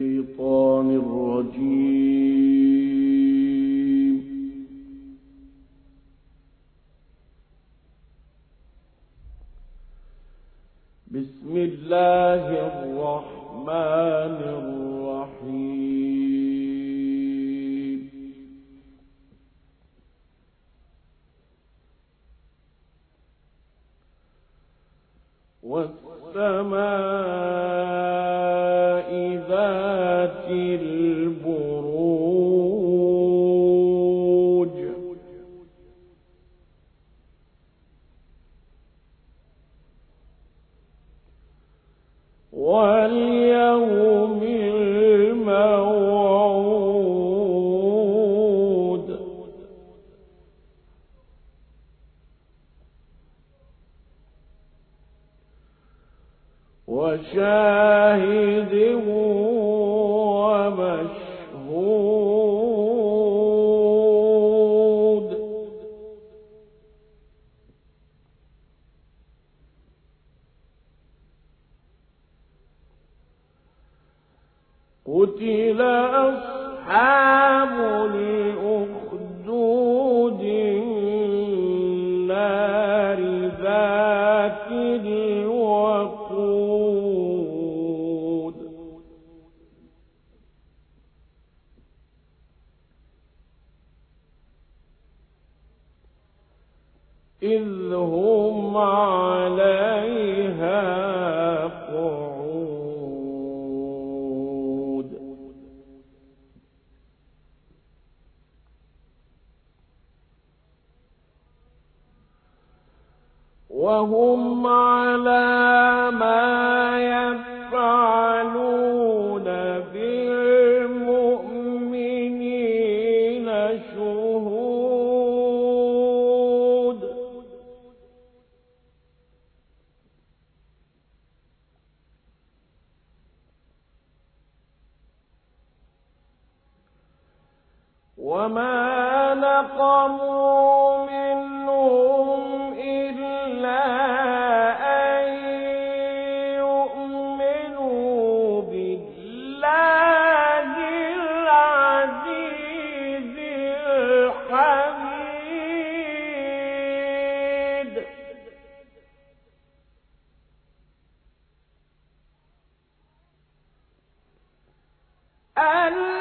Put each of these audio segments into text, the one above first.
الشيطان الرجيم. وشاهد وهم على ما يفعلون. إن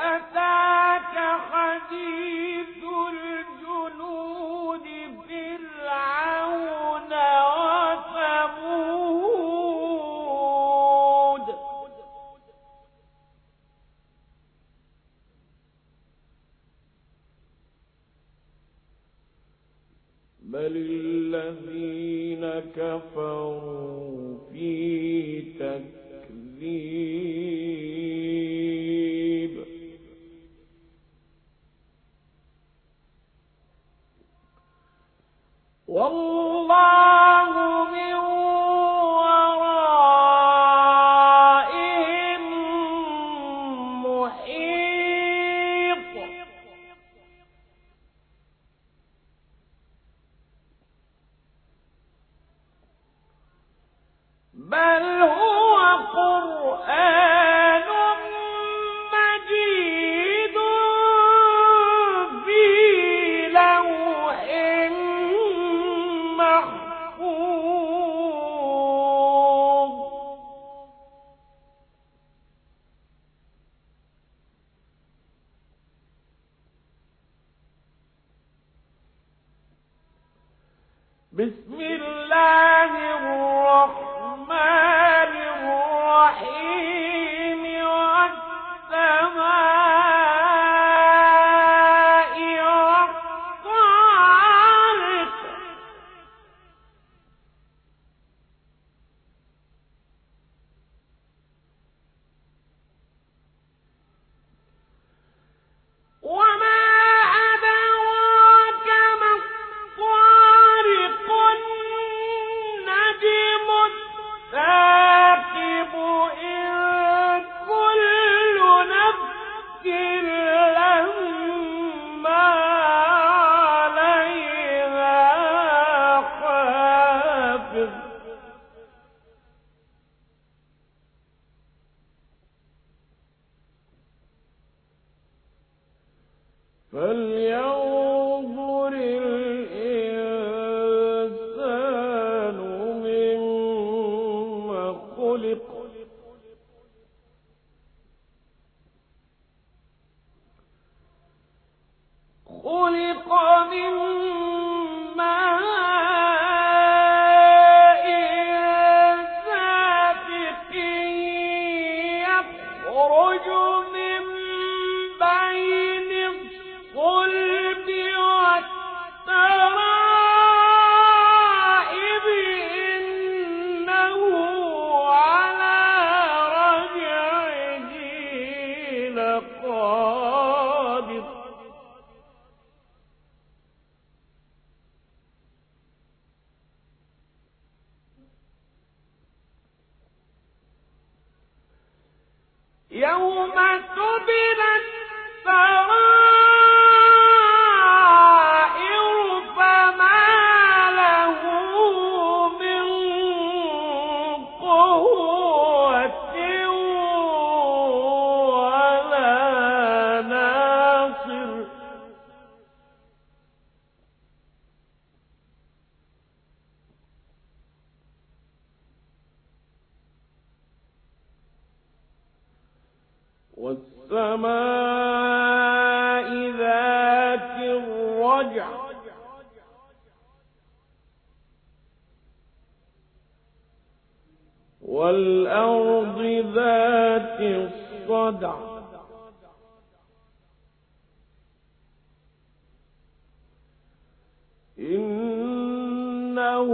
أتاك حديث بل هو قرآن والسماء ذات الرجع. والأرض ذات الصدع. إنه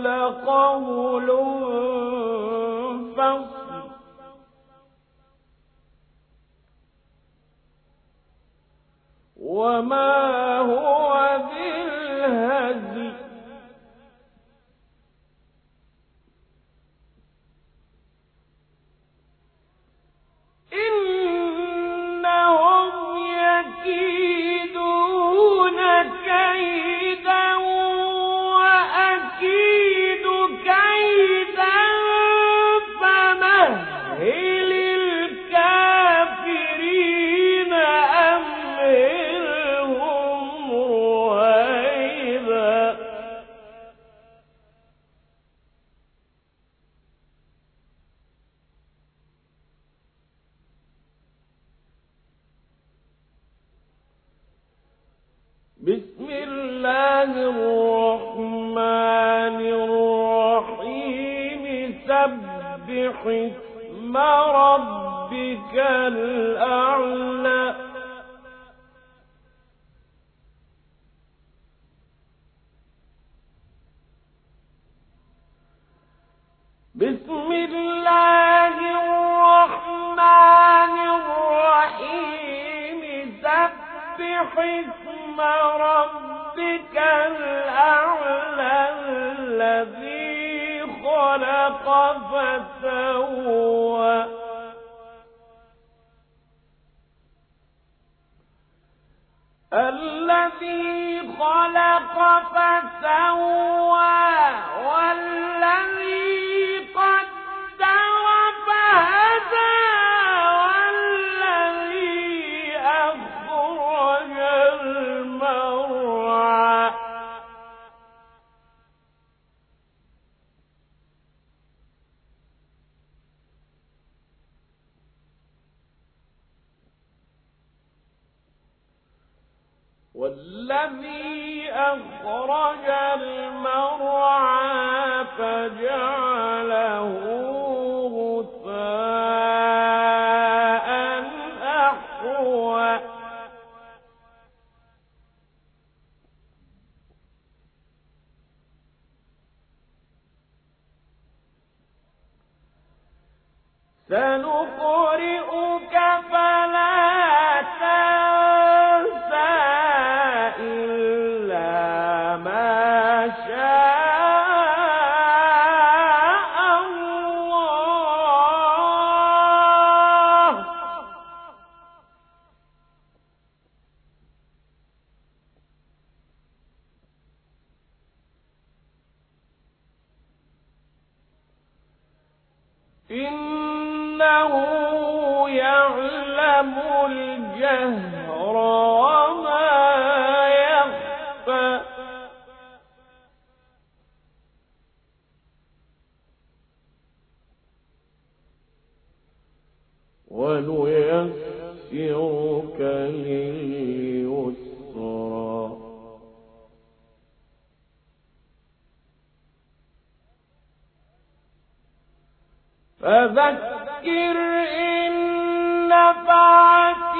لقول وما هو الذي خلق فسوى والذي أخرج المرعى فجعله غثاء أحوى سنقرئك لليسرى. فذكر إن نفعت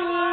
Daddy.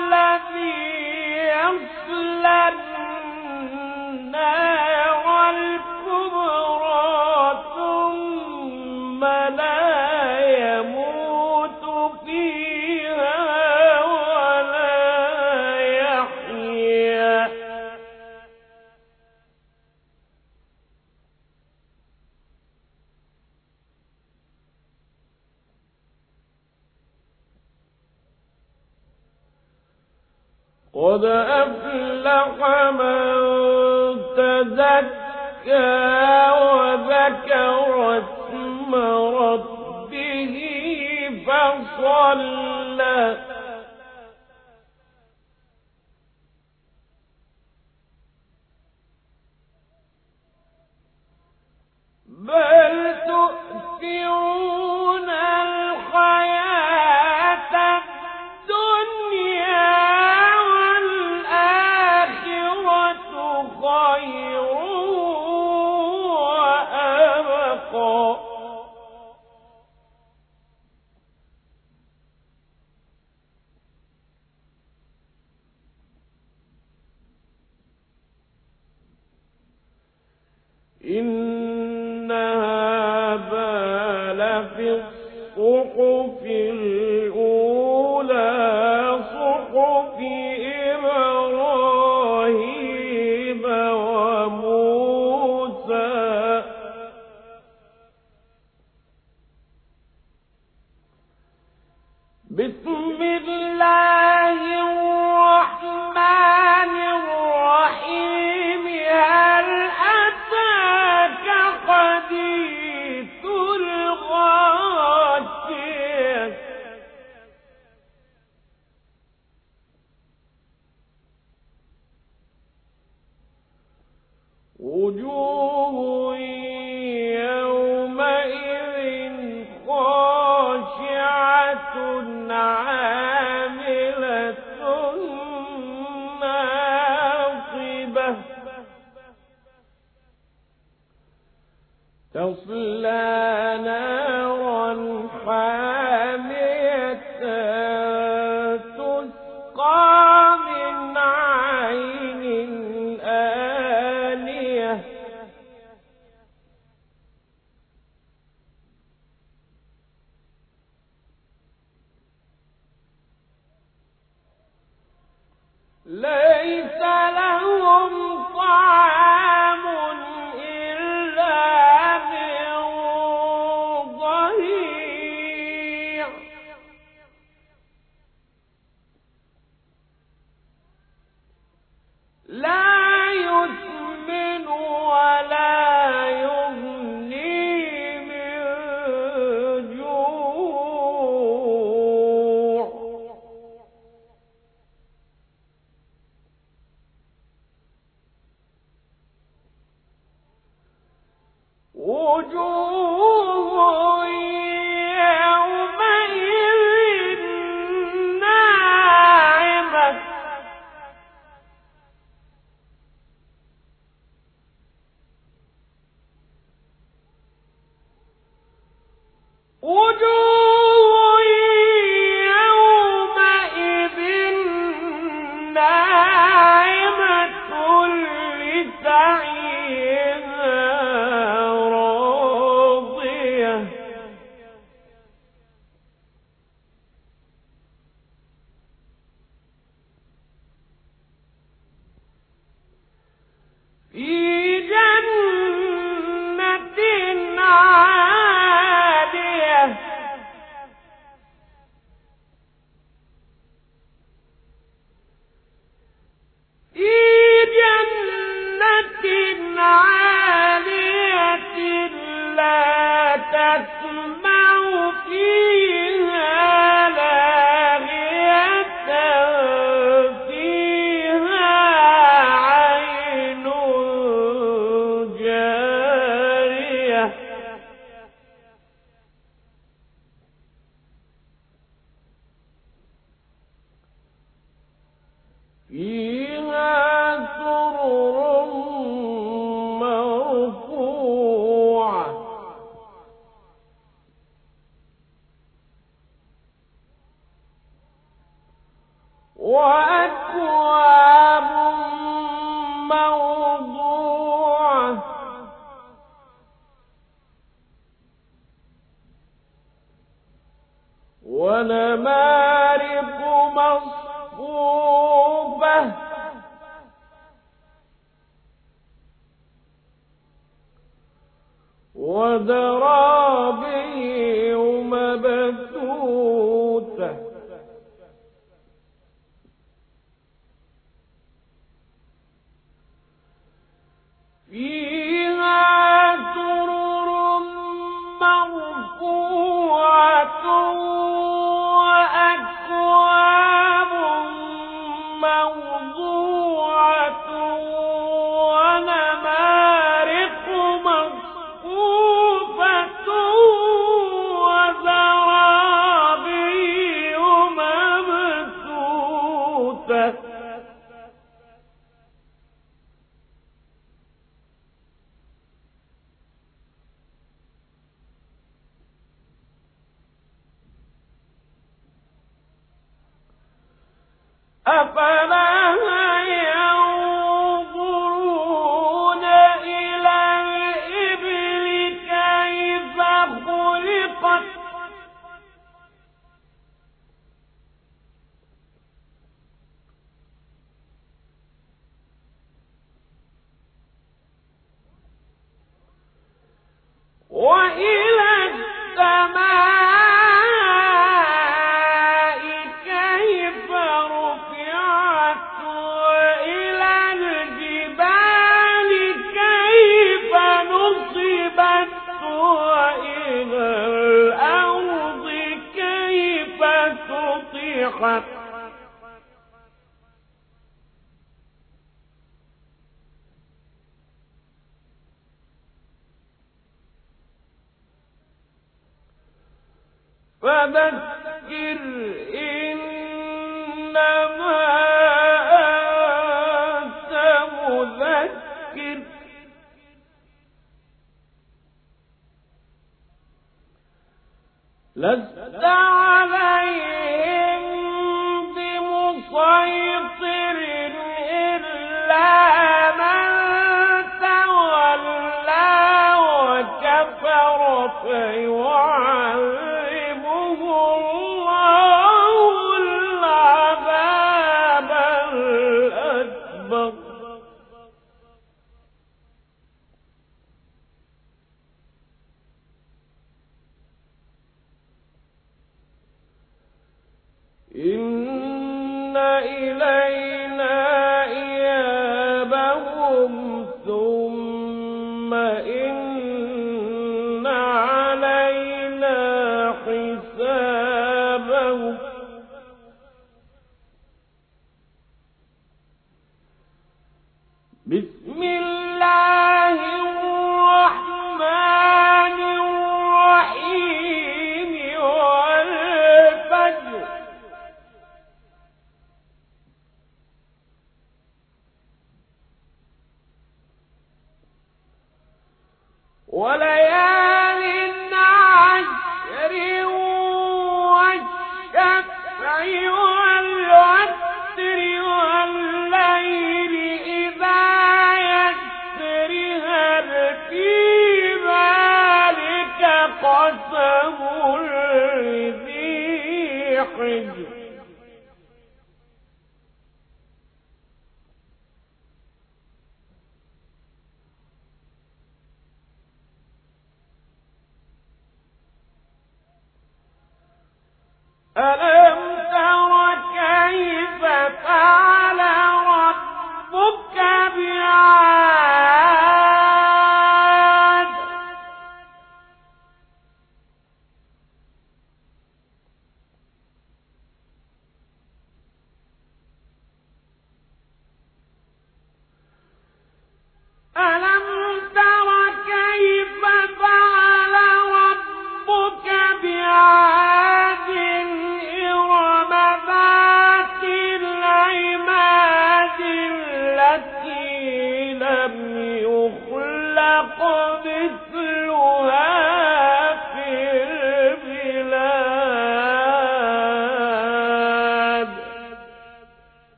لا وجوه مبثوثة. لز ألم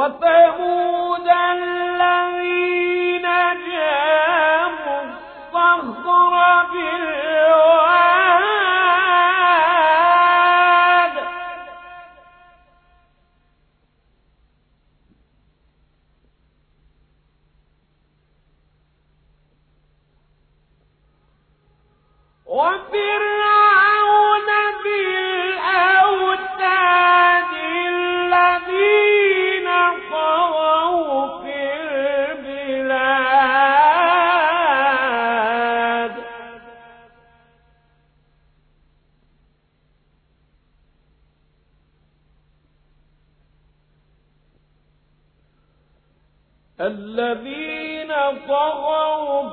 What the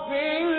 في